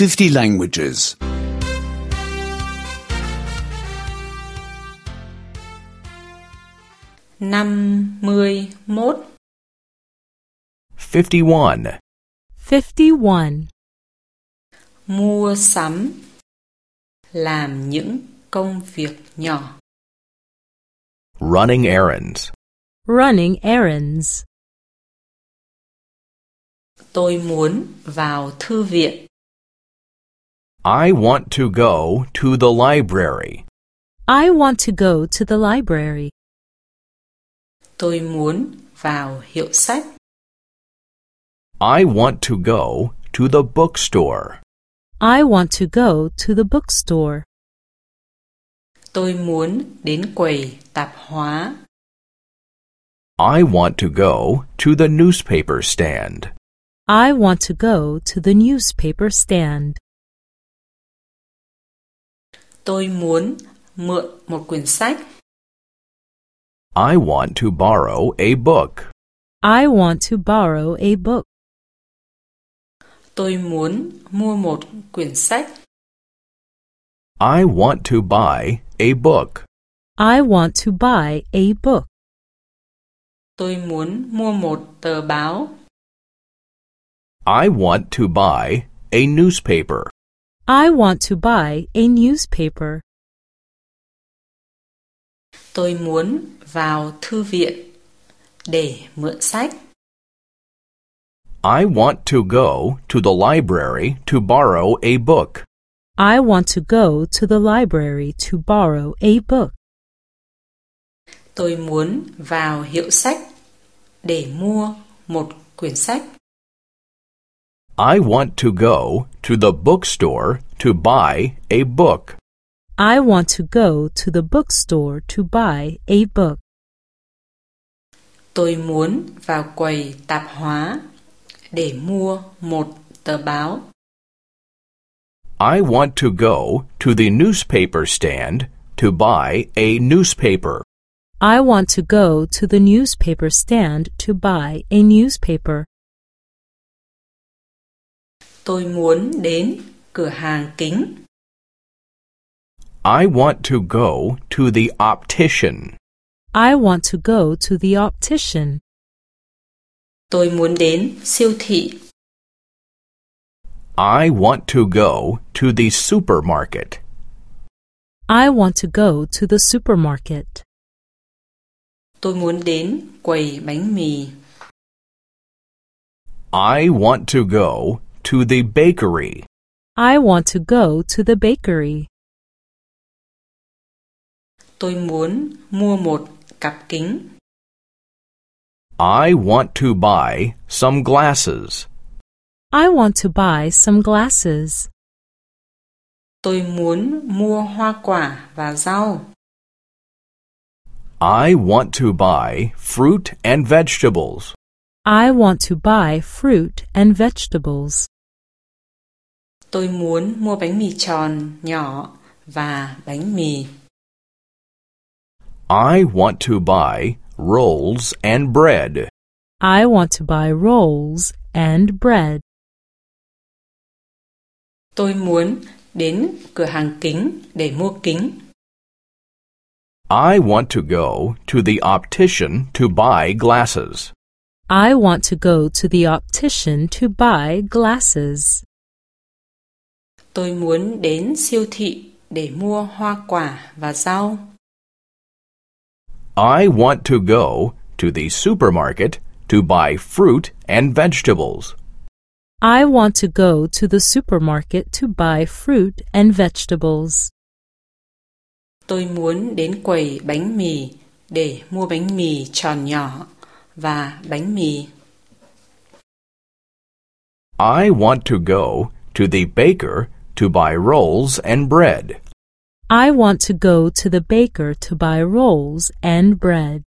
50 languages. 51 51. 51. Mua sắm Làm những công việc nhỏ Running errands. Running errands. Tôi muốn vào thư viện I want to go to the library. I want to go to the library. Tôi muốn vào hiệu sách I want to go to the bookstore. I want to go to the bookstore. Tôi muốn đến quầy tạp hóa I want to go to the newspaper stand. I want to go to the newspaper stand. Tôi muốn mượn một quyển sách I want to borrow a book. I want to borrow a book. Tôi muốn mua một quyển sách I want to buy a book. I want to buy a book. Tôi muốn mua một tờ báo I want to buy a newspaper. I want to buy a newspaper. Tôi muốn vào thư viện để mượn sách I want to go to the library to borrow a book. I want to go to the library to borrow a book. Tôi muốn vào hiệu sách để mua một quyển sách I want to go to the bookstore to buy a book. I want to go to the bookstore to buy a book. Tôi muốn vào quầy tạp hóa để mua một tờ báo I want to go to the newspaper stand to buy a newspaper. I want to go to the newspaper stand to buy a newspaper. Tôi muốn đến cửa hàng kính I want to go to the optician. I want to go to the optician. Tôi muốn đến siêu thị I want to go to the supermarket. I want to go to the supermarket. Tôi muốn đến quầy bánh mì I want to go to the bakery. I want to go to the bakery. Tôi muốn mua một cặp kính I want to buy some glasses. I want to buy some glasses. Tôi muốn mua hoa quả và rau I want to buy fruit and vegetables. I want to buy fruit and vegetables. Tôi muốn mua bánh mì tròn nhỏ và bánh mì I want to buy rolls and bread. I want to buy rolls and bread. Tôi muốn đến cửa hàng kính để mua kính I want to go to the optician to buy glasses. I want to go to the optician to buy glasses. Tôi muốn đến siêu thị để mua hoa quả và rau I want to go to the supermarket to buy fruit and vegetables. I want to go to the supermarket to buy fruit and vegetables. Tôi muốn đến quầy bánh mì để mua bánh mì tròn nhỏ và bánh mì I want to go to the baker to buy rolls and bread. I want to go to the baker to buy rolls and bread.